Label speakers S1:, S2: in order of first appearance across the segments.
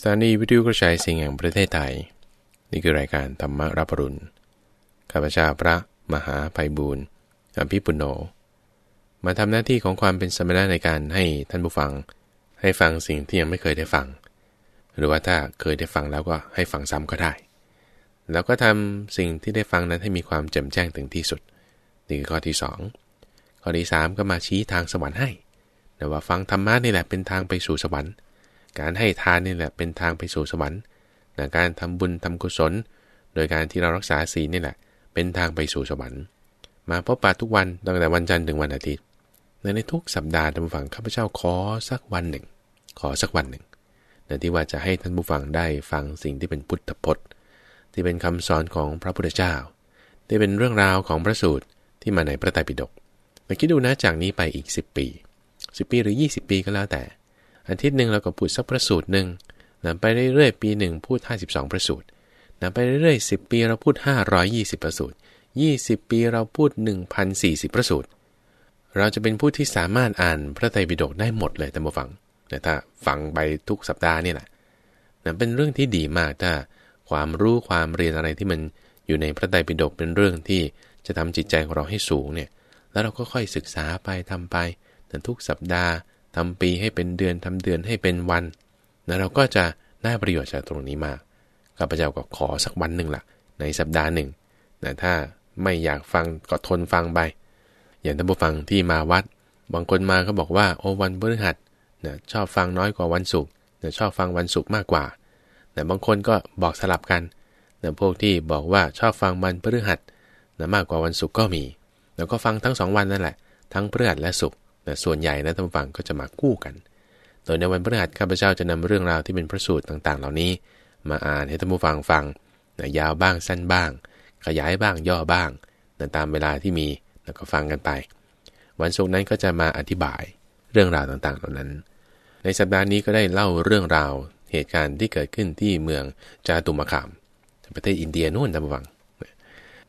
S1: สถานีวิทยุกระจายเสียงแห่งประเทศไทย นี่คือรายการธรรมรับปรุณข้าพเจ้าพระมหาภัยบูรณ์อภิปุโน มาทำหน้าที่ของความเป็นสมณะในการให้ท่านผู้ฟัง ให้ฟังสิ่งที่ยังไม่เคยได้ฟัง หรือว่าถ้าเคยได้ฟังแล้วก็ให้ฟังซ้ำก็ได้ แล้วก็ทำสิ่งที่ได้ฟังนั้นให้มีความแจ่มแจ้งถึงที่สุด นี่คือข้อที่ 2 ข้อที่ 3 ก็มาชี้ทางสวรรค์ให้แต่ว่าฟังธรรมะนี่แหละเป็นทางไปสู่สวรรค์ การให้ทานนี่แหละเป็นทางไปสู่สวรรค์นะการทำบุญทำกุศล โดยการที่เรารักษาศีลนี่แหละ เป็นทางไปสู่สวรรค์ มาพบปะทุกวันตั้งแต่วันจันทร์ถึงวันอาทิตย์ ในทุกสัปดาห์ท่านผู้ฟังข้าพเจ้าขอสักวันหนึ่ง ขอสักวันหนึ่งนะที่ว่าจะให้ท่านผู้ฟังได้ฟังสิ่งที่เป็นพุทธพจน์ ที่เป็นคำสอนของพระพุทธเจ้า ที่เป็นเรื่องราวของพระสูตรที่มาในพระไตรปิฎกมาคิดดูนะจากนี้ไปอีก 10 ปี 10 ปีหรือ 20 ปีก็แล้วแต่ อาทิตย์หนึ่งเราก็พูดสักพระสูตรหนึ่งนะไปเรื่อยๆปีหนึ่งพูด 52พระสูตรนะไปเรื่อยๆ10 ปีเราพูด 520พระสูตร 20 ปีเราพูด 1,040พระสูตร เราจะเป็นผู้ที่สามารถอ่านพระไตรปิฎกได้หมดเลยท่านผู้ฟังแต่ถ้าฟังไปทุกสัปดาห์นี่แหละนะเป็นเรื่องที่ดีมากถ้าความรู้ความเรียนอะไรที่มันอยู่ในพระไตรปิฎกเป็นเรื่องที่จะทำจิตใจของเราให้สูงเนี่ย แล้วเราก็ค่อยศึกษาไปทำไปแต่ทุกสัปดาห์ ทำปีให้เป็นเดือนทำเดือนให้เป็นวันนะเราก็จะได้ประโยชน์จากตรงนี้มากข้าพเจ้าก็ขอสักวันหนึ่งละ่ะ ในสัปดาห์หนึ่งนะถ้าไม่อยากฟังก็ทนฟังไป อย่างท่านผู้ฟังที่มาวัด บางคนมาก็บอกว่าโอ้วันพฤหัสนะชอบฟังน้อยกว่าวันศุกร์นะชอบฟังวันศุกร์มากกว่า แต่บางคนก็บอกสลับกันนะพวกที่บอกว่าชอบฟังวันพฤหัสนะมากกว่าวันศุกร์ก็มี แล้วก็ฟังทั้งสองวันนั่นแหละ ทั้งพฤหัสและศุกร์ นะส่วนใหญ่นะท่านฟังก็จะมาคู่กัน โดยในวันพฤหัสข้าพเจ้าจะนำเรื่องราวที่เป็นพระสูตรต่างๆ เหล่านี้ มาอ่านให้ท่านผู้ฟังฟังนะยาวบ้างสั้นบ้าง ขยายบ้างย่อบ้างนะตามเวลาที่มีแล้วก็ฟังกันไป วันศุกร์นั้นก็จะมาอธิบายเรื่องราวต่างๆ เหล่านั้น ในสัปดาห์นี้ก็ได้เล่าเรื่องราวเหตุการณ์ที่เกิดขึ้นที่เมืองจาตุมคาม ประเทศอินเดียนู่นท่านผู้ฟัง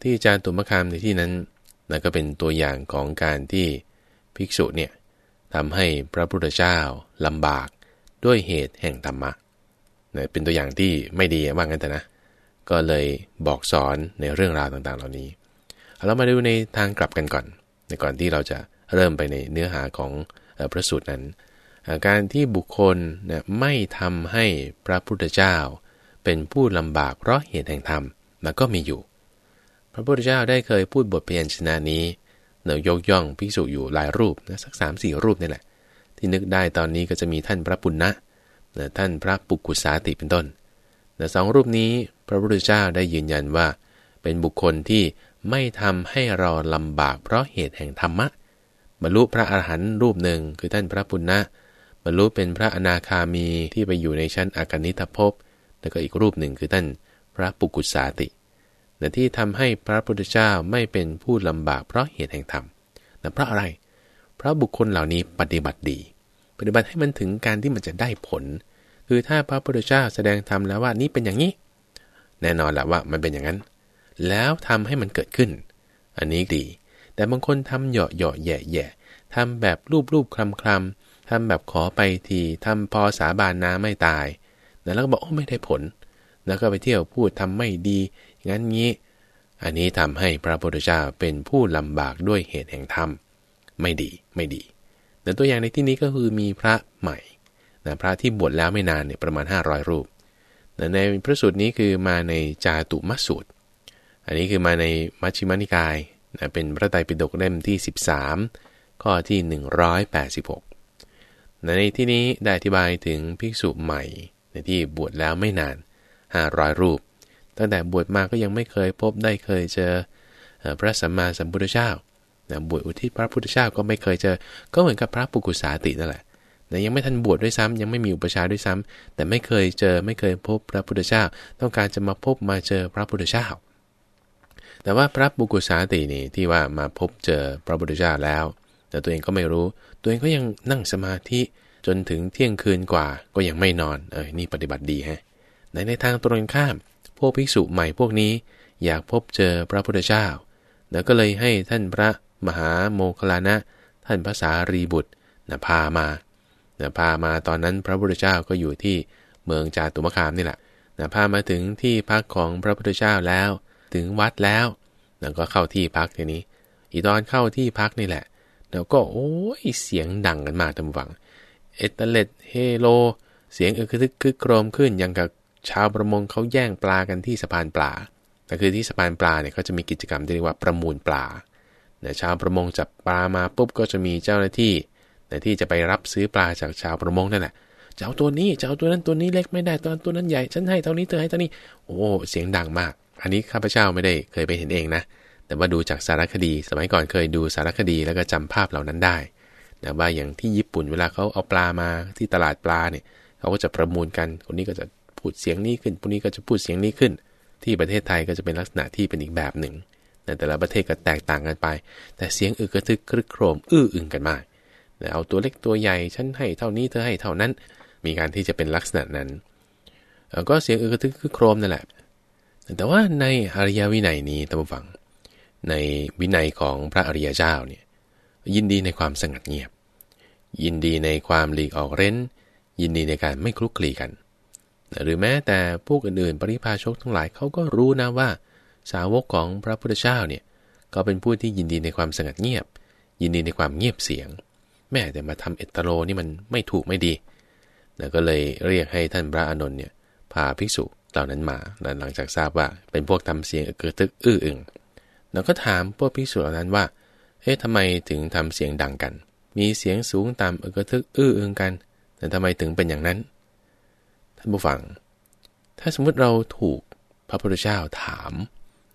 S1: ที่จาตุมคามในที่นั้นนั่นก็เป็นตัวอย่างของการที่ภิกษุเนี่ย ทำให้พระพุทธเจ้าลำบากด้วยเหตุแห่งธรรมะเนี่ยเป็นตัวอย่างที่ไม่ดีว่างั้นแต่นะ ก็เลยบอกสอนในเรื่องราวต่างๆ เหล่านี้เรามาดูในทางกลับกันก่อน ในก่อนที่เราจะเริ่มไปในเนื้อหาของพระสูตรนั้น การที่บุคคลนี่ยไม่ทำให้พระพุทธเจ้า เป็นผู้ลำบากเพราะเหตุแห่งธรรมมันก็มีอยู่ พระพุทธเจ้าได้เคยพูดบทเพียนชนะนี้ นยกย่องภิกษุอยู่หลายรูปนะสักสามสี่รูปนี่แหละ ที่นึกได้ตอนนี้ก็จะมีท่านพระปุณณะนะท่านพระปุกุสาติเป็นต้นนะสองรูปนี้พระพุทธเจ้าได้ยืนยันว่า เป็นบุคคลที่ไม่ทำให้เราลำบากเพราะเหตุแห่งธรรมะ บรรลุพระอรหันต์รูปหนึ่งคือท่านพระปุณณะบรรลุเป็นพระอนาคามีที่ไปอยู่ในชั้นอากานิทภพแล้วก็อีกรูปหนึ่งคือท่านพระปุกุสาติ นะที่ทำให้พระพุทธเจ้าไม่เป็นผู้ลำบากเพราะเหตุแห่งธรรมนะเพราะอะไร เพราะบุคคลเหล่านี้ปฏิบัติดี ปฏิบัติให้มันถึงการที่มันจะได้ผล คือถ้าพระพุทธเจ้าแสดงธรรมแล้วว่านี่เป็นอย่างนี้ แน่นอนแหละว่ามันเป็นอย่างนั้น แล้วทำให้มันเกิดขึ้น อันนี้ดี แต่บางคนทำเหยาะเหยาะแย่แย่ทำแบบรูปรูปคลำคลำทำแบบขอไปทีทำพอสาบานน้าไม่ตาย แล้วก็บอกโอ้ไม่ได้ผล แล้วก็ไปเที่ยวพูดทำไม่ดี งั้นงี้อันนี้ทำให้พระพุทธเจ้าเป็นผู้ลำบากด้วยเหตุแห่งธรรมไม่ดีไม่ดี แต่ตัวอย่างในที่นี้ก็คือมีพระใหม่นะพระที่บวชแล้วไม่นานเนี่ยประมาณ 500 รูปแต่ในพระสูตรนี้คือมาในจาตุมสูตร อันนี้คือมาในมัชฌิมานิกายนะเป็นพระไตรปิฎกเล่มที่ 13 ข้อที่ 186ในที่นี้ได้อธิบายถึงภิกษุใหม่ ในที่บวชแล้วไม่นาน 500 รูป ตั้งแต่บวชมาก็ยังไม่เคยพบได้เคยเจอพระสัมมาสัมพุทธเจ้าบวชอุทิศพระพุทธเจ้าก็ไม่เคยเจอ ก็เหมือนกับพระปุกุสาตินั่นแหละแต่ยังไม่ทันบวชด้วยซ้ำยังไม่มีอุปชาด้วยซ้ำแต่ไม่เคยเจอไม่เคยพบพระพุทธเจ้า ต้องการจะมาพบมาเจอพระพุทธเจ้า แต่ว่าพระปุกุสาตินี่ที่ว่ามาพบเจอพระพุทธเจ้าแล้ว แต่ตัวเองก็ไม่รู้ ตัวเองก็ยังนั่งสมาธิจนถึงเที่ยงคืนกว่าก็ยังไม่นอน เออนี่ปฏิบัติดีฮะในในทางตรงข้าม พวกภิกษุใหม่พวกนี้ อยากพบเจอพระพุทธเจ้าแล้วก็เลยให้ท่านพระมหาโมคลานะ ท่านภาษารีบุตรนะพามานะพามาตอนนั้นพระพุทธเจ้าก็อยู่ที่เมืองจาตุมคามนี่แหละนะพามาถึงที่พักของพระพุทธเจ้าแล้ว ถึงวัดแล้วแล้วก็เข้าที่พักทีนี้ อีตอนเข้าที่พักนี่แหละแล้วก็โอ้ยเสียงดังกันมากทำฝัง เอตเลตเฮโล เสียงอึกทึกคึกโครมขึ้นอย่างกับ ชาวประมงเขาแย่งปลากันที่สะพานปลาแต่คือที่สะพานปลาเนี่ยเขาจะมีกิจกรรมที่เรียกว่าประมูลปลาเนี่ยชาวประมงจับปลามาปุ๊บก็จะมีเจ้าหน้าที่เนี่ยที่จะไปรับซื้อปลาจากชาวประมงนั่นแหละจะเอาตัวนี้จะเอาตัวนั้นตัวนี้เล็กไม่ได้ตัวนั้นตัวนั้นใหญ่ฉันให้เท่านี้เธอให้เท่านี้โอ้เสียงดังมาก อันนี้ข้าพเจ้าไม่ได้เคยไปเห็นเองนะ แต่ว่าดูจากสารคดี สมัยก่อนเคยดูสารคดีแล้วก็จำภาพเหล่านั้นได้นะว่าอย่างที่ญี่ปุ่นเวลาเขาเอาปลามาที่ตลาดปลาเนี่ยเขาก็จะประมูลกัน คนนี้ก็จะ พูดเสียงนี้ขึ้นคนนี้ก็จะพูดเสียงนี้ขึ้น ที่ประเทศไทยก็จะเป็นลักษณะที่เป็นอีกแบบหนึ่งแต่ละประเทศก็แตกต่างกันไป แต่เสียงอึกกระทึกครึกโครมอื้ออึงกันมากเอาตัวเล็กตัวใหญ่ฉันให้เท่านี้เธอให้เท่านั้น มีการที่จะเป็นลักษณะนั้น ก็เสียงอึกกระทึกครึกโครมนั่นแหละ แต่ว่าในอริยวินัยนี้ตั้งฟัง ในวินัยของพระอริยเจ้าเนี่ยยินดีในความสงัดเงียบ ยินดีในความหลีกออกเร้น ยินดีในการไม่คลุกคลีกัน หรือแม้แต่พวกอื่นๆ ปริพาชกทั้งหลายเขาก็รู้นะว่า สาวกของพระพุทธเจ้าเนี่ยก็เป็นผู้ที่ยินดีในความสงัดเงียบ ยินดีในความเงียบเสียง แม่แต่มาทำเอตโรนี่มันไม่ถูกไม่ดีแล้วก็เลยเรียกให้ท่านพระอานนท์เนี่ยพาภิกษุเหล่านั้นมาหลังจากทราบว่าเป็นพวกทำเสียงเกิดตึกอื้ออึงแล้วก็ถามพวกภิกษุเหล่านั้นว่า เอ๊ะทำไมถึงทำเสียงดังกัน มีเสียงสูงต่ำเอกทึกอื้ออึงกัน แต่ทำไมถึงเป็นอย่างนั้น ท่านผู้ฟัง ถ้าสมมุติเราถูกพระพุทธเจ้าถาม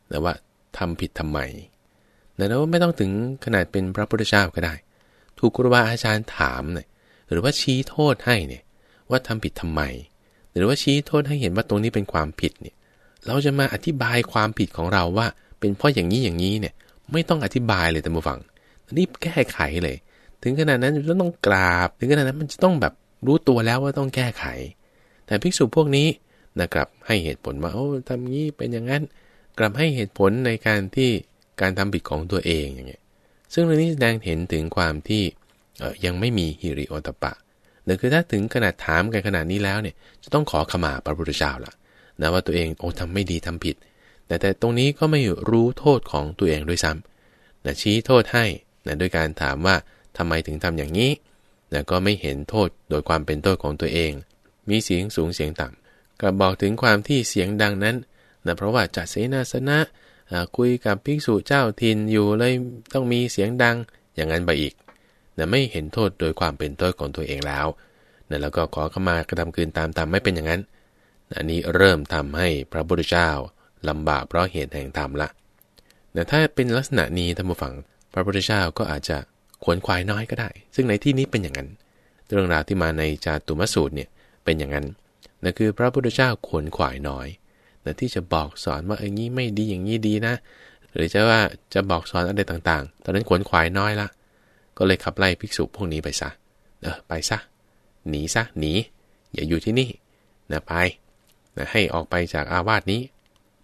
S1: แต่ว่าทำผิดทำไมแต่แล้วไม่ต้องถึงขนาดเป็นพระพุทธเจ้าก็ได้ ถูกครูบาอาจารย์ถามเนี่ยหรือว่าชี้โทษให้เนี่ยว่าทำผิดทำไม หรือว่าชี้โทษให้เห็นว่าตรงนี้เป็นความผิดเนี่ยเราจะมาอธิบายความผิดของเราว่า เป็นเพราะอย่างนี้อย่างนี้เนี่ยไม่ต้องอธิบายเลยท่านผู้ฟังรีบแก้ไขเลย ถึงขนาดนั้นจะต้องกราบ ถึงขนาดนั้นมันจะต้องแบบรู้ตัวแล้วว่าต้องแก้ไข แต่ภิกษุพวกนี้นะครับให้เหตุผลว่าโอ้ทำงี้เป็นอย่างนั้น กลับให้เหตุผลในการที่การทำผิดของตัวเองอย่างเงี้ยซึ่งเรื่องนี้แสดงเห็นถึงความที่ยังไม่มีฮิริโอตปะนั่นคือถ้าถึงขนาดถามกันขนาดนี้แล้วเนี่ยจะต้องขอขมาพระพุทธเจ้าละนะว่าตัวเองโอ้ทำไม่ดีทำผิด แต่แต่ตรงนี้ก็ไม่รู้โทษของตัวเองด้วยซ้ำนะชี้โทษให้นะโดยการถามว่าทำไมถึงทำอย่างนี้นะก็ไม่เห็นโทษโดยความเป็นโทษของตัวเอง มีเสียงสูงเสียงต่ำก็บอกถึงความที่เสียงดังนั้นนะเพราะว่าจัดเสนาสนะคุยกับภิกษุเจ้าทินอยู่เลยต้องมีเสียงดังอย่างนั้นไปอีกนะไม่เห็นโทษโดยความเป็นโทษของตัวเองแล้วนะแล้วก็ขอเข้ามากระทำคืนตามตามไม่เป็นอย่างนั้นอันนี้เริ่มทำให้พระพุทธเจ้าลำบากเพราะเหตุแห่งธรรมละแต่ถ้าเป็นลักษณะนี้ท่านผู้ฟัง พระพุทธเจ้าก็อาจจะขวนควายน้อยก็ได้ ซึ่งในที่นี้เป็นอย่างนั้น เรื่องราวที่มาในจาตุมสูตรเนี่ย เป็นอย่างนั้นนั่นคือพระพุทธเจ้าขวนขวายน้อยแต่ที่จะบอกสอนว่าอย่างนี้ไม่ดีอย่างนี้ดีนะ หรือจะว่าจะบอกสอนอะไรต่างๆ ตอนนั้นขวนขวายน้อยละก็เลยขับไล่ภิกษุพวกนี้ไปซะ เออไปซะ หนีซะหนี อย่าอยู่ที่นี่นะไปนะให้ออกไปจากอาวาสนี้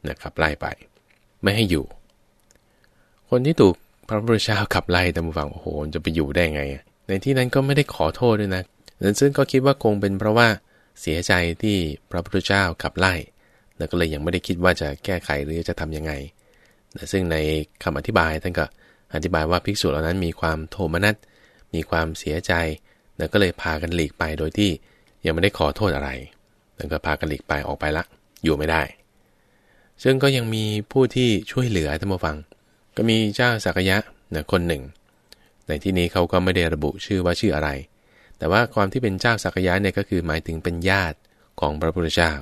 S1: นะครับไล่ไป ไม่ให้อยู่ คนที่ถูกพระพุทธเจ้าขับไล่แต่บูฟังโอ้โหจะไปอยู่ได้ไง ในที่นั้นก็ไม่ได้ขอโทษด้วยนะซึ่งก็คิดว่าคงเป็นเพราะว่า เสียใจที่พระพุทธเจ้าขับไล่ แล้วก็เลยยังไม่ได้คิดว่าจะแก้ไขหรือจะทํำยังไง ซึ่งในคำอธิบายท่านก็อธิบายว่าภิกษุเหล่านั้นมีความโทมนัส มีความเสียใจ แล้วก็เลยพากันหลีกไปโดยที่ยังไม่ได้ขอโทษอะไร แล้วก็พากันหลีกไปออกไปละ อยู่ไม่ได้ ซึ่งก็ยังมีผู้ที่ช่วยเหลือท่านผู้ฟัง ก็มีเจ้าสักยะนะคนหนึ่ง ในที่นี้เขาก็ไม่ได้ระบุชื่อว่าชื่ออะไร แต่ว่าความที่เป็นเจ้าสักยะเนี่ยก็คือหมายถึงเป็นญาติของพระพุทธเจ้า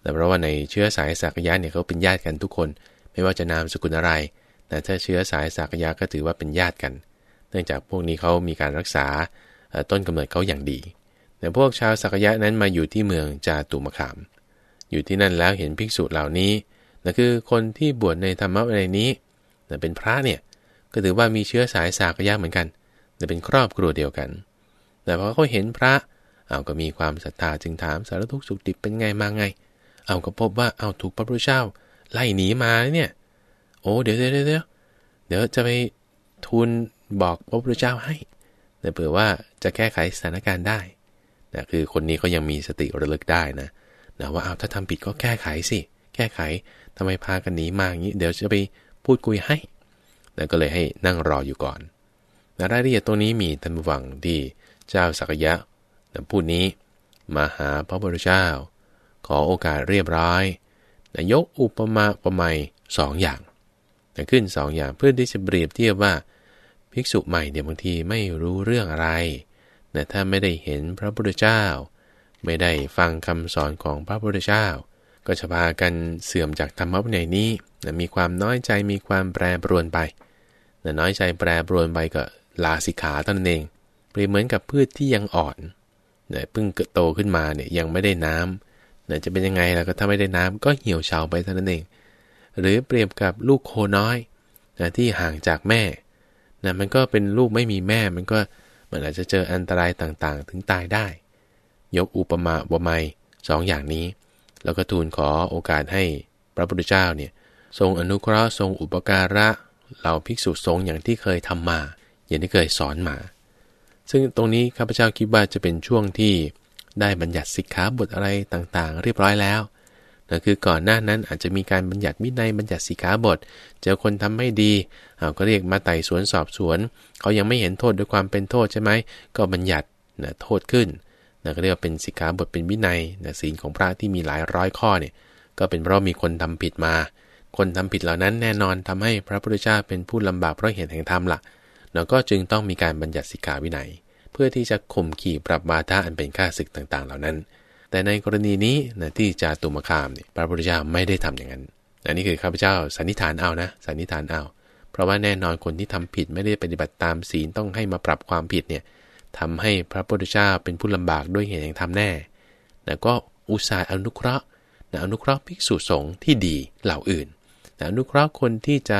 S1: แต่เพราะว่าในเชื้อสายสักยะเนี่ยเขาเป็นญาติกันทุกคน ไม่ว่าจะนามสกุลอะไร แต่ถ้าเชื้อสายสักยะก็ถือว่าเป็นญาติกัน เนื่องจากพวกนี้เขามีการรักษาต้นกำเนิดเขาอย่างดี แต่พวกชาวสักยะนั้นมาอยู่ที่เมืองจาตุมขาม อยู่ที่นั่นแล้วเห็นภิกษุเหล่านี้นั่นคือคนที่บวชในธรรมะในนี้แต่เป็นพระเนี่ยก็ถือว่ามีเชื้อสายสากยะเหมือนกันแต่เป็นครอบครัวเดียวกัน แต่พอเขาเห็นพระเอาก็มีความศรัทธาจึงถามสารทุกสุขดิบเป็นไงมาไง เอาก็พบว่าเอาถูกพระพุทธเจ้าไล่หนีมาเนี่ย โอ้เดี๋ยวเดี๋ยวเดี๋ยวเดี๋ยวจะไปทูลบอกพระพุทธเจ้าให้แต่เผื่อว่าจะแก้ไขสถานการณ์ได้นะคือคนนี้ก็ยังมีสติระลึกได้นะนะว่าเอาถ้าทำผิดก็แก้ไขสิแก้ไขทำไมพากันหนีมาอย่างนี้ เดี๋ยวจะไปพูดคุยให้นะก็เลยให้นั่งรออยู่ก่อนนะรายละเอียดตรงนี้มีท่านผู้ฟังที่ เจ้าสักยะนะพูดนี้มาหาพระพุทธเจ้า ขอโอกาสเรียบร้อยนะยกอุปมาอุปไมยสองอย่างนะขึ้นสองอย่างเพื่อที่จะเปรียบเทียบว่า ภิกษุใหม่เนี่ยบางทีไม่รู้เรื่องอะไรนะถ้าไม่ได้เห็นพระพุทธเจ้า ไม่ได้ฟังคำสอนของพระพุทธเจ้า ก็จะพากันเสื่อมจากธรรมะวินัยนี้มีความน้อยใจมีความแปรปรวนไปนะน้อยใจแปรปรวนไปก็ลาสิกขาตนเอง รียบเหมือนกับพืชที่ยังอ่อนนะเพิ่งเกิดโตขึ้นมาเนี่ยยังไม่ได้น้ำนะจะเป็นยังไงล่ะก็ถ้าไม่ได้น้ำก็เหี่ยวเฉาไปเท่านั้นเอง หรือเปรียบกับลูกโคน้อยนะที่ห่างจากแม่นะมันก็เป็นลูกไม่มีแม่ มันก็มันอาจจะเจออันตรายต่างๆ ถึงตายได้ ยกอุปมาอุปไมยสองอย่างนี้ แล้วก็ทูลขอโอกาสให้พระพุทธเจ้าเนี่ยทรงอนุเคราะห์ทรงอุปการะเหล่าภิกษุสงฆ์อย่างที่เคยทำมา อย่างที่เคยสอนมา ซึ่งตรงนี้ข้าพเจ้าคิดว่าจะเป็นช่วงที่ได้บัญญัติสิกขาบทอะไรต่างๆ เรียบร้อยแล้วนะคือก่อนหน้านั้นอาจจะมีการบัญญัติวินัยบัญญัติสิกขาบท เจอคนทำไม่ดีเอาก็เรียกมาไต่สวนสอบสวน เขายังไม่เห็นโทษด้วยความเป็นโทษใช่ไหม ก็บัญญัตินะโทษขึ้นนะก็เรียกว่าเป็นสิกขาบทเป็นวินัยนะศีลของพระที่มีหลายร้อยข้อเนี่ย ก็เป็นเพราะมีคนทำผิดมา คนทำผิดเหล่านั้นแน่นอนทำให้พระพุทธเจ้าเป็นผู้ลำบากเพราะเหตุแห่งธรรมละ่ะ แล้วก็จึงต้องมีการบัญญัติสิกขาวินัย เพื่อที่จะข่มขี่ปรับบาทาอันเป็นค่าศึกต่าง ๆ เหล่านั้น แต่ในกรณีนี้นะที่จาตุมคามเนี่ยพระพุทธเจ้าไม่ได้ทำอย่างนั้น อันนี้คือข้าพเจ้าสันนิษฐานเอานะสันนิษฐานเอา เพราะว่าแน่นอนคนที่ทำผิดไม่ได้ปฏิบัติตามศีลต้องให้มาปรับความผิดเนี่ยทำให้พระพุทธเจ้าเป็นผู้ลำบากด้วยเหตุแห่งธรรมแน่นะก็อุตส่าห์อนุเคราะห์นะอนุเคราะห์ภิกษุสงฆ์ที่ดีเหล่าอื่นนะอนุเคราะห์คนที่จะ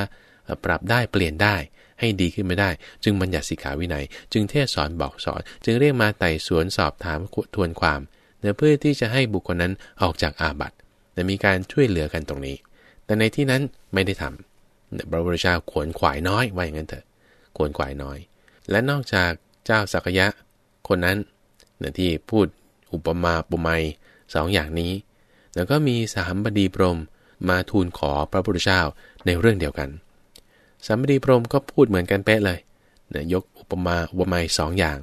S1: ปรับได้เปลี่ยนได้ ให้ดีขึ้นไม่ได้ จึงบัญญัติสิกขาวินัย จึงเทศสอนบอกสอน จึงเรียกมาไต่สวนสอบถามทวนความเเพื่อที่จะให้บุคคลนั้นออกจากอาบัติแต่มีการช่วยเหลือกันตรงนี้ แต่ในที่นั้นไม่ได้ทำพระพุทธเจ้าขวนขวายน้อยว่าอย่างนั้นเถอะขวนขวายน้อย และนอกจากเจ้าสักยะ คนนั้นนะที่พูดอุปมาปุไมยสองอย่างนี้ แล้วก็มีสามบดีพรมมาทูลขอพระพุทธเจ้าในเรื่องเดียวกัน สามบดีพรมก็พูดเหมือนกันเป๊ะเลยนะยกอุปมาอุปไมยสองอย่าง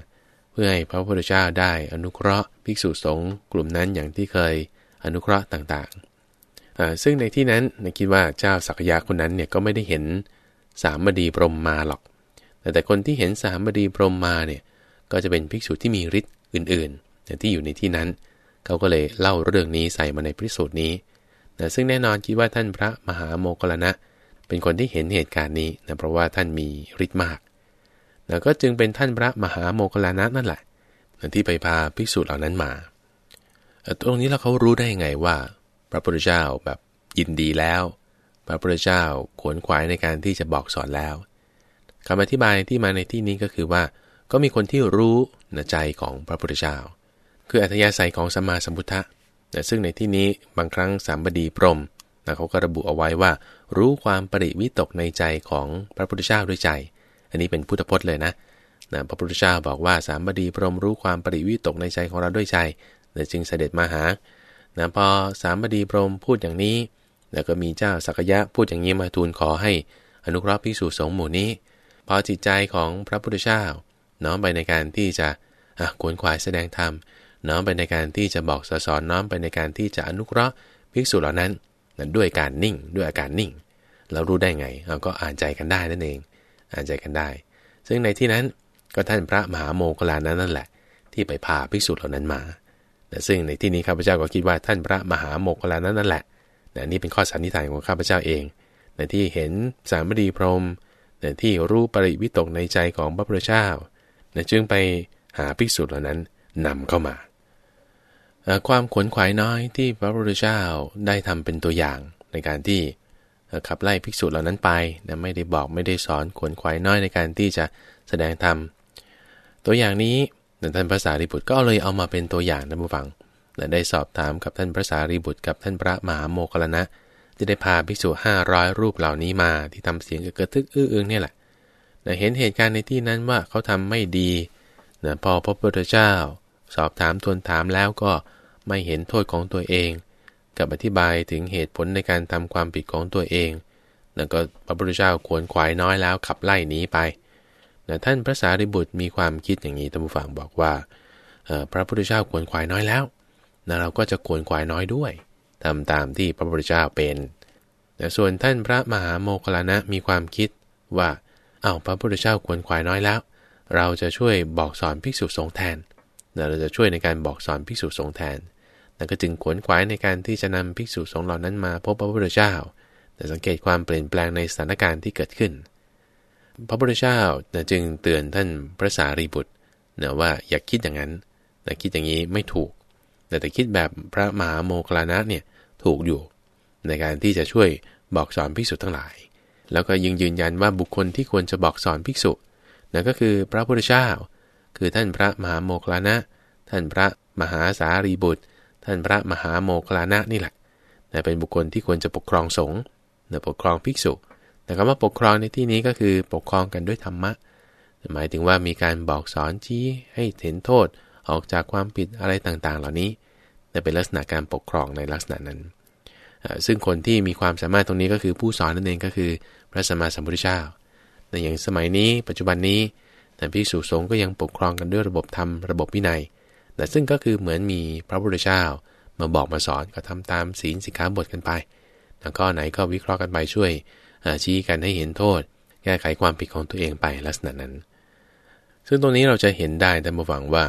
S1: เพื่อให้พระพุทธเจ้าได้อนุเคราะห์ภิกษุสงฆ์กลุ่มนั้นอย่างที่เคยอนุเคราะห์ต่างๆ ซึ่งในที่นั้นนคิดว่าเจ้าสักยะคนนั้นเนี่ยก็ไม่ได้เห็นสามบดีพรมมาหรอก แต่คนที่เห็นสามบดีพรมมาเนี่ยก็จะเป็นภิกษุที่มีฤทธิ์อื่นๆ ที่อยู่ในที่นั้น เขาก็เลยเล่าเรื่องนี้ใส่มาในพิสูจน์นี้นะซึ่งแน่นอนคิดว่าท่านพระมหาโมกลนะเเป็นคนที่เห็นเหตุการณ์นี้นะเพราะว่าท่านมีฤทธิ์มากนะก็จึงเป็นท่านพระมหาโมกลานะนั่นแหละที่ไปพาภิกษุเหล่านั้นมา ตรงนี้เราเขารู้ได้ยังไงว่า พระพุทธเจ้าแบบยินดีแล้ว พระพุทธเจ้าขวนขวายในการที่จะบอกสอนแล้วคำอธิบายที่มาในที่นี้ก็คือว่า ก็มีคนที่รู้นใจของพระพุทธเจ้า คืออัธยาศัยของสมมาสัมพุทธะซึ่งในที่นี้บางครั้งสามบดีพรม นะเขาก็ระบุเอาไว้ว่า รู้ความปริวิตกในใจของพระพุทธเจ้าด้วยใจ อันนี้เป็นพุทธพจน์เลยนะนะพระพุทธเจ้าบอกว่าสามบดีพรมรู้ความปริวิตกในใจของเราด้วยใจจึงเสด็จมาหานะพอสามบดีพรมพูดอย่างนี้ แล้วก็มีเจ้าสักยะพูดอย่างนี้มาทูลขอให้อนุเคราะห์ภิกษุสงฆ์หมู่นี้ พอจิตใจของพระพุทธเจ้าน้อมไปในการที่จะะขวนขวายแสดงธรรมน้อมไปในการที่จะบอกสอนน้อมไปในการที่จะอนุเคราะห์ภิกษุเหล่านั้น ด้วยการนิ่งด้วยอาการนิ่ง เรารู้ได้ไงเราก็อ่านใจกันได้นั่นเอง อ่านใจกันได้ ซึ่งในที่นั้นก็ท่านพระมหาโมกลานั้นนั่นแหละ ที่ไปพาภิกษุเหล่านั้นมาซึ่งในที่นี้ข้าพเจ้าก็คิดว่าท่านพระมหาโมกลานั้นนั่นแหละนะนี่เป็นข้อสันนิษฐานของข้าพเจ้าเองในที่เห็นสามดีพรมในที่รู้ปริวิตกในใจของพระพุทธเจ้านจึงไปหาภิกษุเหล่านั้นนำเข้ามา ความขวนขวายน้อยที่พระพุทธเจ้าได้ทำเป็นตัวอย่างในการที่ขับไล่ภิกษุเหล่านั้นไปนะไม่ได้บอกไม่ได้สอนขวนขวายน้อยในการที่จะแสดงธรรมตัวอย่างนี้ท่านพระสารีบุตรก็เลยเอามาเป็นตัวอย่างนะผู้ฟังแลได้สอบถามกับท่านพระสารีบุตรกับท่านพระมหาโมคลนะจะได้พาภิกษุห้าร้อยรูปเหล่านี้มาที่ทำเสียงกระทึกอื้ออึงเนี่ยแหละเห็นเหตุการณ์ในที่นั้นว่าเขาทำไม่ดีนะพอพระพุทธเจ้า สอบถามทวนถามแล้วก็ไม่เห็นโทษของตัวเอง กับอธิบายถึงเหตุผลในการทำความผิดของตัวเองแล้วก็พระพุทธเจ้าขวนขวายน้อยแล้วขับไล่หนีไปนะท่านพระสารีบุตรมีความคิดอย่างนี้ท่านผู้ฟังบอกว่าพระพุทธเจ้าขวนขวายน้อยแล้วนะเราก็จะขวนขวายน้อยด้วยทำตามที่พระพุทธเจ้าเป็นแต่ส่วนท่านพระมหาโมคลานะมีความคิดว่าเอา้าพระพุทธเจ้าขวนขวายน้อยแล้ว เราจะช่วยบอกสอนภิกษุสงฆ์แทน เราจะช่วยในการบอกสอนภิกษุสงฆ์แทนนั่นก็จึงขวนขวายในการที่จะนำภิกษุสงฆ์เหล่านั้นมาพบพระพุทธเจ้า แต่สังเกตความเปลี่ยนแปลงในสถานการณ์ที่เกิดขึ้น พระพุทธเจ้าจึงเตือนท่านพระสารีบุตรนะว่าอย่าคิดอย่างนั้นแต่คิดอย่างนี้ไม่ถูก แต่แต่คิดแบบพระมหาโมคลานะเนี่ยถูกอยู่ ในการที่จะช่วยบอกสอนภิกษุทั้งหลาย แล้วก็ยังยืนยันว่าบุคคลที่ควรจะบอกสอนภิกษุนั่นก็คือพระพุทธเจ้า คือท่านพระมหาโมคลานะ ท่านพระมหาสารีบุตร ท่านพระมหาโมคลานะนี่แหละแต่เป็นบุคคลที่ควรจะปกครองสงฆ์ปกครองภิกษุ แต่คำว่าปกครองในที่นี้ก็คือปกครองกันด้วยธรรมะ หมายถึงว่ามีการบอกสอนชี้ให้เห็นโทษออกจากความผิดอะไรต่างๆ เหล่านี้แต่เป็นลักษณะการปกครองในลักษณะนั้น ซึ่งคนที่มีความสามารถตรงนี้ก็คือผู้สอนนั่นเองก็คือพระสัมมาสัมพุทธเจ้าแต่อย่างสมัยนี้ปัจจุบันนี้ แต่พิสุสงฆ์ก็ยังปกครองกันด้วยระบบธรรมระบบวินัยแต่ซึ่งก็คือเหมือนมีพระพุทธเจ้ามาบอกมาสอนก็ทำตามศีลสิกขาบทกันไปแล้วก็ไหนก็วิเคราะห์กันไปช่วยชี้กันให้เห็นโทษ แก้ไขความผิดของตัวเองไปลักษณะนั้น ซึ่งตรงนี้เราจะเห็นได้แต่มาหวังว่า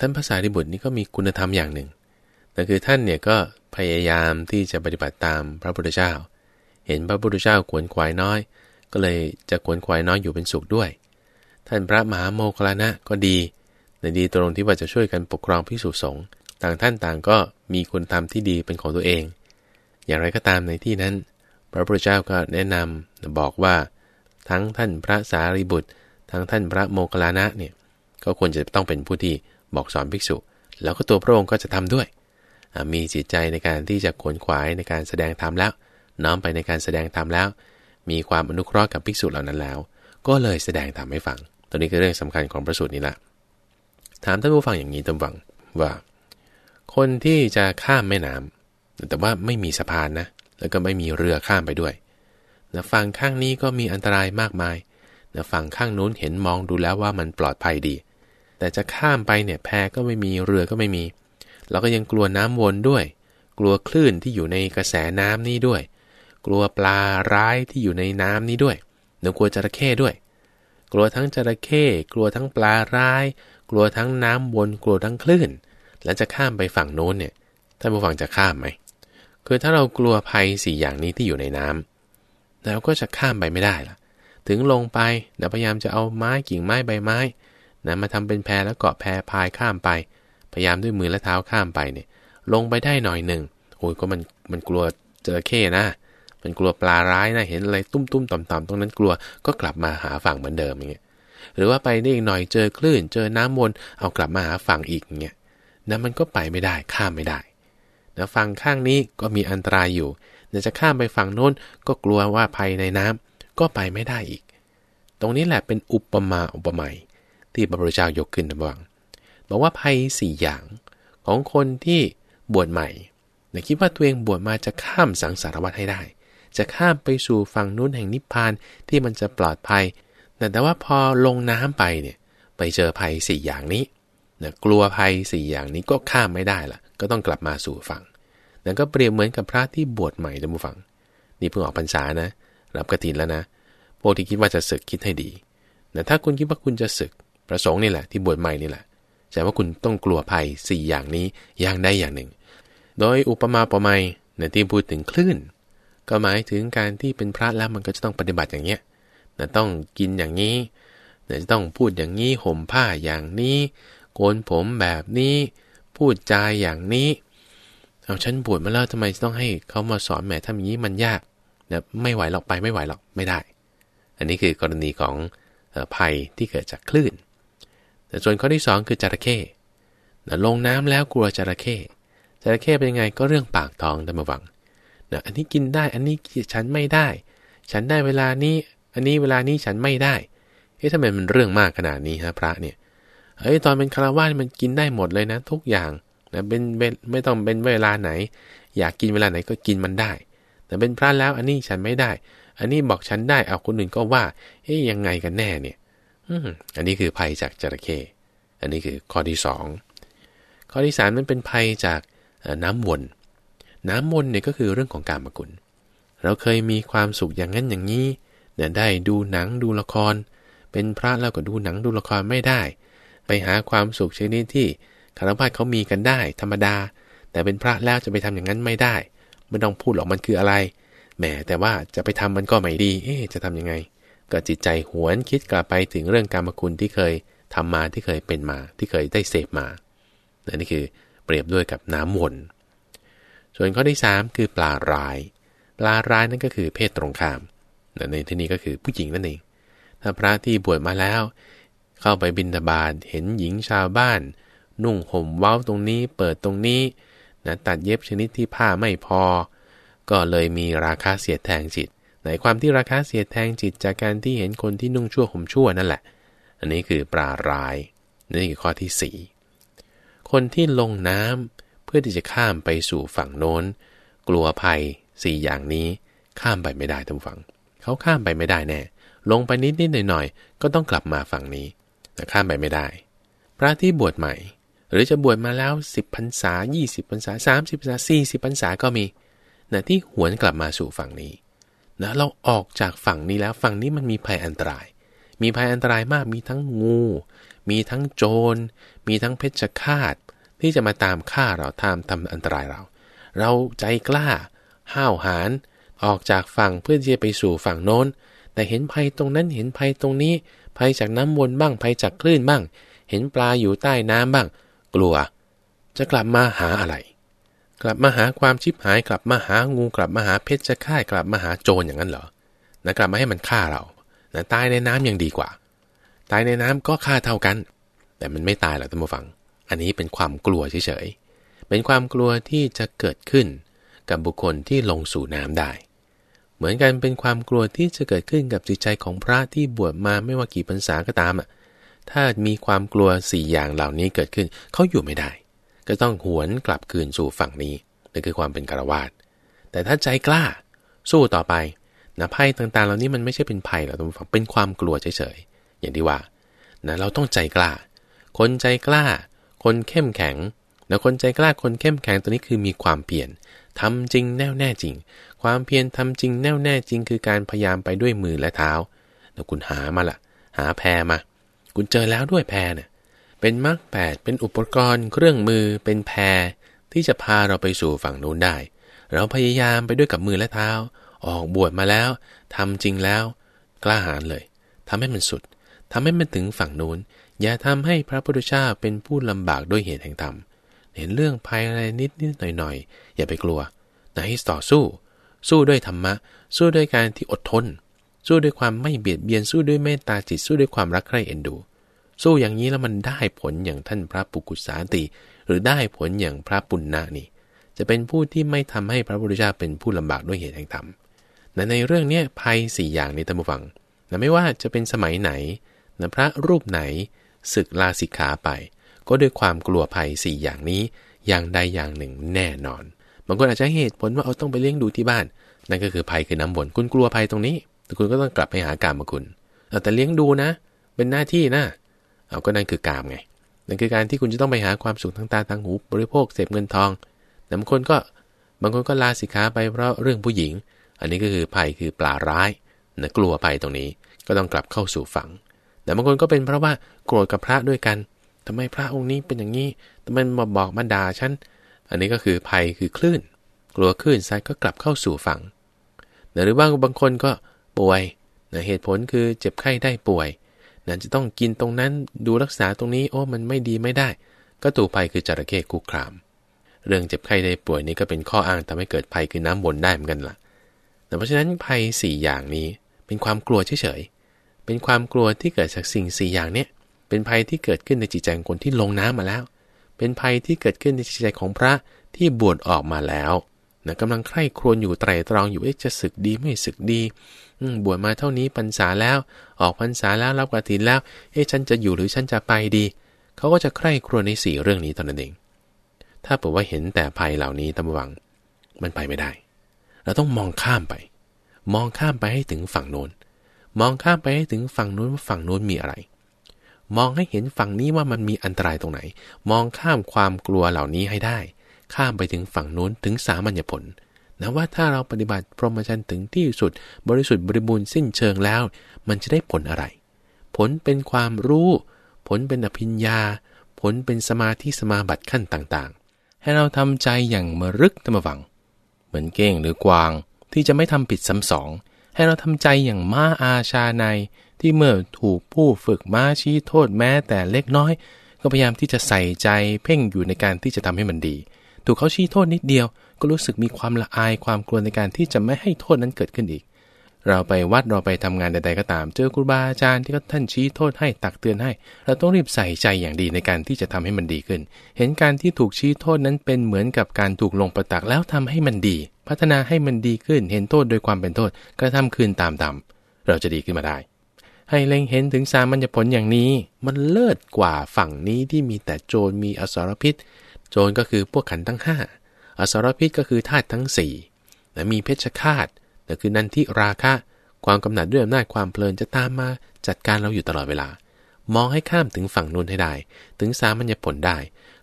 S1: ท่านพระสารีบุตรนี่ก็มีคุณธรรมอย่างหนึ่งนั่นคือท่านเนี่ยก็พยายามที่จะปฏิบัติตามพระพุทธเจ้า เห็นพระพุทธเจ้าขวนขวายน้อย ก็เลยจะขวนขวายน้อยอยู่เป็นสุขด้วย ท่านพระมหาโมคลานะก็ดี ในดีตรงที่ว่าจะช่วยกันปกครองพิสุสงฆ์ต่างท่านต่างก็มีคุณธรรมที่ดีเป็นของตัวเอง อย่างไรก็ตามในที่นั้น พระพุทธเจ้าก็แนะนำบอกว่า ทั้งท่านพระสารีบุตร ทั้งท่านพระโมคลานะเนี่ยก็ควรจะต้องเป็นผู้ที่บอกสอนภิกษุ แล้วก็ตัวพระองค์ก็จะทำด้วย มีจิตใจในการที่จะขวนขวายในการแสดงธรรมแล้ว น้อมไปในการแสดงธรรมแล้ว มีความอนุเคราะห์กับภิกษุเหล่านั้นแล้ว ก็เลยแสดงธรรมให้ฟัง ตัวนี้คือเรื่องสำคัญของพระสูตรนี้แหละถามท่านผู้ฟังอย่างนี้ตำวังว่า คนที่จะข้ามแม่น้ำแต่ว่าไม่มีสะพานนะ แล้วก็ไม่มีเรือข้ามไปด้วยนะฝั่งข้างนี้ก็มีอันตรายมากมายนะฝั่งข้างนู้นเห็นมองดูแล้วว่ามันปลอดภัยดี แต่จะข้ามไปเนี่ยแพก็ไม่มีเรือก็ไม่มีเราก็ยังกลัวน้ำวนด้วย กลัวคลื่นที่อยู่ในกระแสน้ำนี้ด้วย กลัวปลาร้ายที่อยู่ในน้ำนี้ด้วยเนืกลัวจระเข้ด้วย กลัวทั้งจระเข้กลัวทั้งปลาร้าย กลัวทั้งน้ำวนกลัวทั้งคลื่น แล้วจะข้ามไปฝั่งโน้นเนี่ยท่านผู้ฟังจะข้ามไหมคือถ้าเรากลัวภัยสี่อย่างนี้ที่อยู่ในน้ำเราก็จะข้ามไปไม่ได้ล่ะ ถึงลงไปเราพยายามจะเอาไม้กิ่งไม้ใบไม้นะมาทำเป็นแพแล้วเกาะแพพายข้ามไป พยายามด้วยมือและเท้าข้ามไปเนี่ย ลงไปได้หน่อยหนึ่งโอ้ยก็มันมันกลัวจระเข้นะ มันกลัวปลาร้ายนะเห็นอะไรตุ้มตุ้มต่ำต่ำตรงนั้นกลัวก็กลับมาหาฝั่งเหมือนเดิมอย่างเงี้ยหรือว่าไปได้อีกหน่อยเจอคลื่น เจอน้ำวนเอากลับมาหาฝั่งอีกอย่างเงี้ยนะมันก็ไปไม่ได้ข้ามไม่ได้นะฝั่งข้างนี้ก็มีอันตรายอยู่จะข้ามไปฝั่งโน้นก็กลัวว่าภัยในน้ำก็ไปไม่ได้อีก ตรงนี้แหละเป็นอุปมาอุปไมยที่พระพุทธเจ้ายกขึ้นนะบังบอกว่าภัยสี่อย่างของคนที่บวชใหม่นะคิดว่าตัวเองบวชมาจะข้ามสังสารวัฏให้ได้ จะข้ามไปสู่ฝั่งนู้นแห่งนิพพานที่มันจะปลอดภัย แต่ว่าพอลงน้ำไปเนี่ยไปเจอภัยสี่อย่างนี้นะกลัวภัยสี่อย่างนี้ก็ข้ามไม่ได้ล่ะก็ต้องกลับมาสู่ฝั่งนั่นก็เปรียบเหมือนกับพระที่บวชใหม่ท่านผู้ฟัง นี่เพิ่งออกพรรษานะ รับกระถินแล้วนะพวกที่คิดว่าจะศึกคิดให้ดีแต่ถ้าคุณคิดว่าคุณจะศึก ประสงค์นี่แหละที่บวชใหม่นี่แหละแต่ว่าคุณต้องกลัวภัย4อย่างนี้อย่างใดอย่างหนึ่ง โดยอุปมาประไมยในที่พูดถึงคลื่น ก็หมายถึงการที่เป็นพระแล้วมันก็จะต้องปฏิบัติอย่างเนี้ยนะต้องกินอย่างนี้นะจะต้องพูดอย่างนี้ห่มผ้าอย่างนี้ โกนผมแบบนี้ พูดจาอย่างนี้ เอาฉันบวชมาแล้วทำไมต้องให้เขามาสอนแหมทำอย่างนี้มันยากนะไม่ไหวหรอกไปไม่ไหวหรอกไม่ได้ อันนี้คือกรณีของภัยที่เกิดจากคลื่น แต่ส่วนข้อที่ 2 คือจระเข้ลงน้ำแล้วกลัวจระเข้จระเข้เป็นยังไงก็เรื่องปากท้องแต่มาหวัง นะอันนี้กินได้ อันนี้ฉันไม่ได้ ฉันได้เวลานี้ อันนี้เวลานี้ฉันไม่ได้ เอ๊ะทำไมมันเรื่องมากขนาดนี้ฮะพระเนี่ย เอ้ยตอนเป็นคารวาสมันกินได้หมดเลยนะ ทุกอย่างนะเป็นไม่ต้องเป็นเวลาไหน อยากกินเวลาไหนก็กินมันได้ แต่เป็นพระแล้วอันนี้ฉันไม่ได้ อันนี้บอกฉันได้ เอาคนอื่นก็ว่าเฮ้ยยังไงกันแน่เนี่ยอันนี้คือภัยจากจระเข้ อันนี้คือข้อที่สอง ข้อที่สามนั้นเป็นภัยจากน้ำวน น้ำวนต์เนี่ยก็คือเรื่องของการมกุล เราเคยมีความสุขอย่างนั้นอย่างนี้เนี่ยได้ดูหนังดูละคร เป็นพระแล้วก็ดูหนังดูละครไม่ได้ ไปหาความสุขชนิดที่คารวะเขามีกันได้ ธรรมดา แต่เป็นพระแล้วจะไปทำอย่างนั้นไม่ได้ไม่ต้องพูดหรอกมันคืออะไรแหมแต่ว่าจะไปทำมันก็ไม่ดี เอ๊จะทํำยังไง ก็จิตใจหวนคิดกลับไปถึงเรื่องกรรมคุณที่เคยทำมาที่เคยเป็นมาที่เคยได้เสพมานี่คือเปรียบด้วยกับน้ำวน ส่วนข้อที่ 3 คือปลาร้าย ปลาร้ายนั่นก็คือเพศตรงข้ามในที่นี้ก็คือผู้หญิงนั่นเอง ถ้าพระที่บวชมาแล้ว เข้าไปบินทบาทเห็นหญิงชาวบ้าน นุ่งห่มเว้าตรงนี้เปิดตรงนี้นะตัดเย็บชนิดที่ผ้าไม่พอ ก็เลยมีราคาเสียแทงจิต ในความที่ราคาเสียแทงจิตจากการที่เห็นคนที่นุ่งชั่วห่มชั่วนั่นแหละ อันนี้คือปลาร้ายนี่คือข้อที่ 4 คนที่ลงน้ำ เพื่อที่จะข้ามไปสู่ฝั่งโน้น กลัวภัยสี่อย่างนี้ ข้ามไปไม่ได้ทุกฝั่งเขาข้ามไปไม่ได้แน่ ลงไปนิดนิดหน่อยหน่อยก็ต้องกลับมาฝั่งนี้แต่ข้ามไปไม่ได้ พระที่บวชใหม่ หรือจะบวชมาแล้ว 10พรรษา 20พรรษา 30พรรษา40พรรษาก็มีนะที่หวนกลับมาสู่ฝั่งนี้นะเราออกจากฝั่งนี้แล้วฝั่งนี้มันมีภัยอันตราย มีภัยอันตรายมากมีทั้งงู มีทั้งโจร มีทั้งเพชฌฆาต ที่จะมาตามฆ่าเราทำทำอันตรายเรา เราใจกล้า ห้าวหาญออกจากฝั่งเพื่อที่จะไปสู่ฝั่งโน้น แต่เห็นภัยตรงนั้นเห็นภัยตรงนี้ ภัยจากน้ำวนบ้างภัยจากคลื่นบ้าง เห็นปลาอยู่ใต้น้ำบ้าง กลัว จะกลับมาหาอะไร กลับมาหาความชิบหายกลับมาหางูกลับมาหาเพชรจะฆ่ากลับมาหาโจรอย่างนั้นเหรอนะกลับมาให้มันฆ่าเรานะตายในน้ำยังดีกว่า ตายในน้ำก็ฆ่าเท่ากัน แต่มันไม่ตายหรอกท่านผู้ฟัง อันนี้เป็นความกลัวเฉยๆ เป็นความกลัวที่จะเกิดขึ้นกับบุคคลที่ลงสู่น้ำได้ เหมือนกันเป็นความกลัวที่จะเกิดขึ้นกับจิตใจของพระที่บวชมาไม่ว่ากี่พรรษาก็ตามอะ ถ้ามีความกลัวสี่อย่างเหล่านี้เกิดขึ้นเขาอยู่ไม่ได้ ก็ต้องหวนกลับคืนสู่ฝั่งนี้นั่นคือความเป็นคาวาสแต่ถ้าใจกล้า สู้ต่อไปนะภัยต่างๆ เหล่านี้มันไม่ใช่เป็นภัยหรอกทุกฝั่งเป็นความกลัวเฉยๆอย่างที่ว่านะเราต้องใจกล้า คนใจกล้า คนเข้มแข็งนะคนใจกล้าคนเข้มแข็งตัวนี้คือมีความเปลี่ยนทำจริงแน่วแน่จริง ความเพียรทำจริงแน่วแน่จริง คือการพยายามไปด้วยมือและเท้าแล้วคุณหามาละหาแพรมา คุณเจอแล้วด้วยแพรเนี่ยเป็นมรรคแปดเป็นอุปกรณ์ เครื่องมือเป็นแพรที่จะพาเราไปสู่ฝั่งนู้นได้ เราพยายามไปด้วยกับมือและเท้า ออกบวชมาแล้วทำจริงแล้ว กล้าหาญเลยทำให้มันสุดทำให้มันถึงฝั่งนู้น อย่าทำให้พระพุทธเจ้าเป็นผู้ลำบากด้วยเหตุแห่งธรรม เห็นเรื่องภัยอะไรนิดนิดหน่อยหน่อยอย่าไปกลัวนะให้ต่อสู้ สู้ด้วยธรรมะ สู้ด้วยการที่อดทน สู้ด้วยความไม่เบียดเบียนสู้ด้วยเมตตาจิตสู้ด้วยความรักใคร่เอ็นดู สู้อย่างนี้แล้วมันได้ผลอย่างท่านพระปุกุสาติ หรือได้ผลอย่างพระปุณณะนี่ จะเป็นผู้ที่ไม่ทำให้พระพุทธเจ้าเป็นผู้ลำบากด้วยเหตุแห่งธรรมแต่ในเรื่องนี้ภัยสี่อย่างนี้ท่านผู้ฟังนะไม่ว่าจะเป็นสมัยไหนนะพระรูปไหน ศึกลาสิกขาไป ก็ด้วยความกลัวภัยสี่อย่างนี้ อย่างใดอย่างหนึ่งแน่นอนบางคนอาจจะเหตุผลว่าเอาต้องไปเลี้ยงดูที่บ้าน นั่นก็คือภัยคือน้ำบนคุณกลัวภัยตรงนี้ แต่คุณก็ต้องกลับไปหากามมคุณเอาแต่เลี้ยงดูนะ เป็นหน้าที่นะเอาก็นั่นคือกามไงนั่นคือการที่คุณจะต้องไปหาความสุขทางตาทางหูบริโภคเสพเงินทองแต่บางคนก็บางคนก็ลาสิกขาไปเพราะเรื่องผู้หญิง อันนี้ก็คือภัยคือปลาร้ายนะกลัวภัยตรงนี้ก็ต้องกลับเข้าสู่ฝั่ง แต่บางคนก็เป็นเพราะว่าโกรธกับพระด้วยกันทำไมพระองค์นี้เป็นอย่างนี้ทำไมมาบอกมาด่าฉัน อันนี้ก็คือภัยคือคลื่น กลัวคลื่นซัดก็กลับเข้าสู่ฝั่ง หรือว่าบางคนก็ป่วยนะเหตุผลคือเจ็บไข้ได้ป่วยนะจะต้องกินตรงนั้นดูรักษาตรงนี้โอ้มันไม่ดีไม่ได้ ก็ตัวภัยคือจระเข้คุกคาม เรื่องเจ็บไข้ได้ป่วยนี้ก็เป็นข้ออ้างทำให้เกิดภัยคือน้ำวนได้เหมือนกันละ่ะแต่เพราะฉะนั้นภัย 4 อย่างนี้เป็นความกลัวเฉยๆ เป็นความกลัวที่เกิดจากสิ่ง4อย่างเนี้ยเป็นภัยที่เกิดขึ้นในจิตใจของคนที่ลงน้ำมาแล้ว เป็นภัยที่เกิดขึ้นในจิตใจของพระที่บวชออกมาแล้วนะกำลังใคร่ครวญอยู่ไตรตรองอยู่เอ๊ะจะศึกดีไม่ศึกดีบวชมาเท่านี้พรรษาแล้ว ออกพรรษาแล้วรับกฐินแล้วเอ๊ะฉันจะอยู่หรือฉันจะไปดี เขาก็จะใคร่ครวญในสี่เรื่องนี้ตอนนั้นเอง ถ้าเปิดว่าเห็นแต่ภัยเหล่านี้ตำวังมันไปไม่ได้ เราต้องมองข้ามไป มองข้ามไปให้ถึงฝั่งโน้น มองข้ามไปให้ถึงฝั่งโน้นว่าฝั่งโน้นมีอะไร มองให้เห็นฝั่งนี้ว่ามันมีอันตรายตรงไหน มองข้ามความกลัวเหล่านี้ให้ได้ ข้ามไปถึงฝั่งโน้นถึงสามัญญผลนะว่าถ้าเราปฏิบัติพรหมจรรย์ถึงที่สุด บริสุทธิ์บริบูรณ์สิ้นเชิงแล้ว มันจะได้ผลอะไร ผลเป็นความรู้ ผลเป็นอภิญญา ผลเป็นสมาธิสมาบัติขั้นต่างๆ ให้เราทำใจอย่างมรึกตมวัง เหมือนเก้งหรือกวางที่จะไม่ทำผิดซ้ำสอง ให้เราทำใจอย่างม้าอาชาในที่เมื่อถูกผู้ฝึกม้าชี้โทษแม้แต่เล็กน้อย ก็พยายามที่จะใส่ใจเพ่งอยู่ในการที่จะทำให้มันดี ถูกเขาชี้โทษนิดเดียว ก็รู้สึกมีความละอายความกลัวในการที่จะไม่ให้โทษนั้นเกิดขึ้นอีก เราไปวัดเราไปทำงานใดๆก็ตาม เจอครูบาอาจารย์ที่ท่านชี้โทษให้ตักเตือนให้ เราต้องรีบใส่ใจอย่างดีในการที่จะทำให้มันดีขึ้น เห็นการที่ถูกชี้โทษนั้นเป็นเหมือนกับการถูกลงประตักแล้วทำให้มันดี พัฒนาให้มันดีขึ้น เห็นโทษโดยความเป็นโทษกระทำคืนตามดำเราจะดีขึ้นมาได้ ให้เล็งเห็นถึงสามัญญผลอย่างนี้ มันเลิศกว่าฝั่งนี้ที่มีแต่โจรมีอสรพิษ โจรก็คือพวกขันทั้งห้าอสรพิษก็คือธาตุทั้ง4และมีเพชฌฆาต แต่คือนันทิราคะ ความกำหนัดด้วยอำนาจความเพลินจะตามมาจัดการเราอยู่ตลอดเวลา มองให้ข้ามถึงฝั่งนู้นให้ได้ ถึงสามัญญผลได้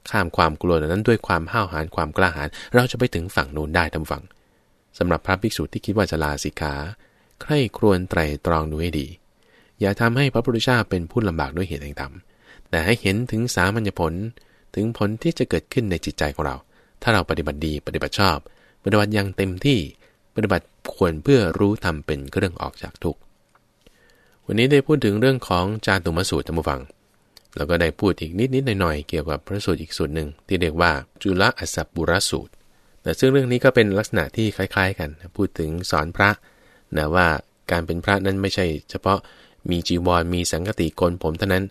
S1: ข้ามความกลัวนั้นด้วยความห้าวหาญความกล้าหาญเราจะไปถึงฝั่งนู้นได้ทำฝั่งสำหรับพระภิกษุที่คิดว่าจะลาสิกขาใคร่ครวญไตรตรองดูให้ดี อย่าทำให้พระพุทธเจ้าเป็นผู้ลำบากด้วยเหตุแห่งธรรมแต่ให้เห็นถึงสามัญญผลถึงผลที่จะเกิดขึ้นในจิตใจของเรา ถ้าเราปฏิบัติดีปฏิบัติชอบ ปฏิบัติอย่างเต็มที่ ปฏิบัติควรเพื่อรู้ทำเป็นเครื่องออกจากทุกข์วันนี้ได้พูดถึงเรื่องของจาตุมสูตรธรรมฟัง แล้วก็ได้พูดอีกนิดนิดหน่อยๆเกี่ยวกับพระสูตรอีกสูตรหนึ่งที่เรียกว่าจุลอัสสบุรสูตรแต่ซึ่งเรื่องนี้ก็เป็นลักษณะที่คล้าย ๆ กัน พูดถึงสอนพระนะว่าการเป็นพระนั้นไม่ใช่ เฉพาะมีจีวรมีสังกติโกนผมเท่านั้น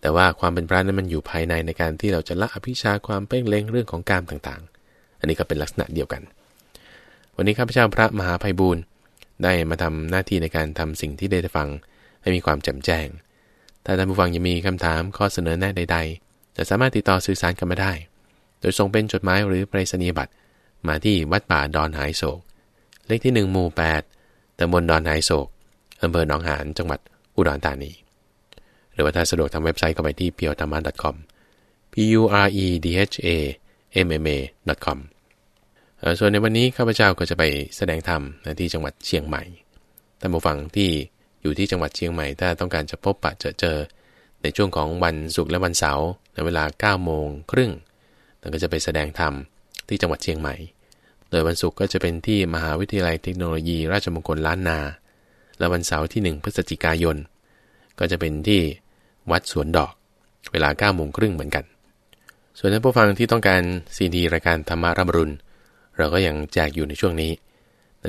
S1: แต่ว่าความเป็นพระนั้นมันอยู่ภายในในการที่เราจะละอภิชาความเพ่งเล็งเรื่องของการต่างๆ อันนี้ก็เป็นลักษณะเดียวกัน วันนี้ข้าพเจ้าพระมหาภัยบูรณ์ได้มาทำหน้าที่ในการทำสิ่งที่ได้ฟัง ให้มีความแจ่มแจ้ง ถ้าท่านผู้ฟังยังมีคำถามข้อเสนอแนะใด ๆ จะสามารถติดต่อสื่อสารกันมาได้ โดยส่งเป็นจดหมายหรือไปรษณียบัตรมาที่วัดป่าดอนหายโศก เลขที่ 1 หมู่ 8ตำบลดอนหายโศกอำเภอหนองหานจังหวัดอุดรธานี หรือว่าถ้าสะดวกทางเว็บไซต์ก็ไปที่ p u r e t h a m a com p u r e d h a m m a com ส่วนในวันนี้ข้าพเจ้าก็จะไปแสดงธรรมที่จังหวัดเชียงใหม่ ท่านผู้ฟังที่อยู่ที่จังหวัดเชียงใหม่ ถ้าต้องการจะพบปะเจอเจอ ในช่วงของวันศุกร์และวันเสาร์ในเวลา9โมงครึ่งท่านก็จะไปแสดงธรรมที่จังหวัดเชียงใหม่ โดยวันศุกร์ก็จะเป็นที่มหาวิทยาลัยเทคโนโลยีราชมงคลล้านนา และวันเสาร์ที่ 1 พฤศจิกายน ก็จะเป็นที่วัดสวนดอก เวลา9ก้าโมงครึ่งเหมือนกัน ส่วนท่านผู้ฟังที่ต้องการซีดีรายการธรรมารับรุน เราก็ยังแจกอยู่ในช่วงนี้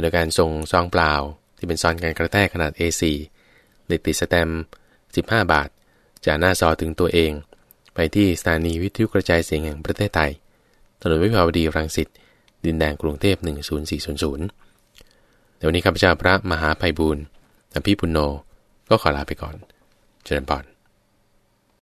S1: โดยการส่งซองเปล่าที่เป็นซองการกระแทกขนาด A4 ติดติดสแตม15 บาท จากหน้าซอถึงตัวเอง ไปที่สถานีวิทยุกระจายเสียงแห่งประเทศไทย ถนนวิภาวดีรังสิต ดินแดงกรุงเทพ 10400เดี๋ยววันนี้ข้าพเจ้าพระมหาภัยบูรณ์อภิปุโน ก็ขอลาไปก่อน เจริญพร